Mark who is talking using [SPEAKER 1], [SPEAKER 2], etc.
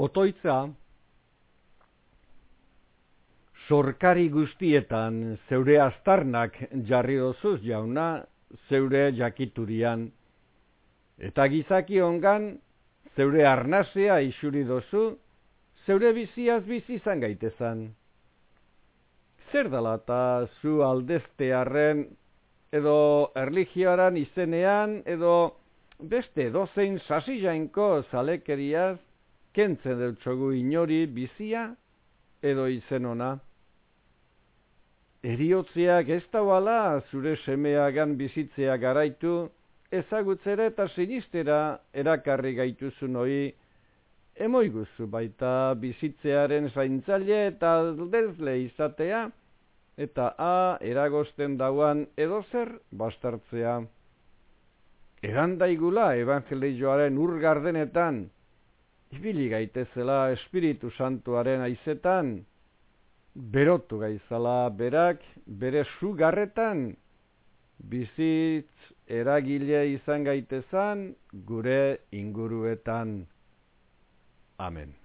[SPEAKER 1] Otoitza, sorkari guztietan zeure astarnak jarri dozuz jauna zeure jakiturian, eta gizaki ongan zeure arnazea isuri dozu, zeure biziaz bizi izan gaitezan. Zer dala eta zu aldeztearen edo erligioaran izenean edo beste dozein sasi jainko zalekeriaz kentzen dutxogu inori bizia edo izen ona. Eriotzeak ez dauala zure semeagan bizitzea garaitu, ezagutzera eta sinistera erakarri gaituzun hoi, emoiguzu baita bizitzearen zaintzaile eta aldezle izatea, eta a eragosten dauan edozer bastartzea. Erandaigula evangelioaren urgardenetan, ibili gaitezela Espiritu Santuaren aizetan, berotu gaizala berak bere sugarretan, bizitz eragile izan gaitezan gure inguruetan. Amen.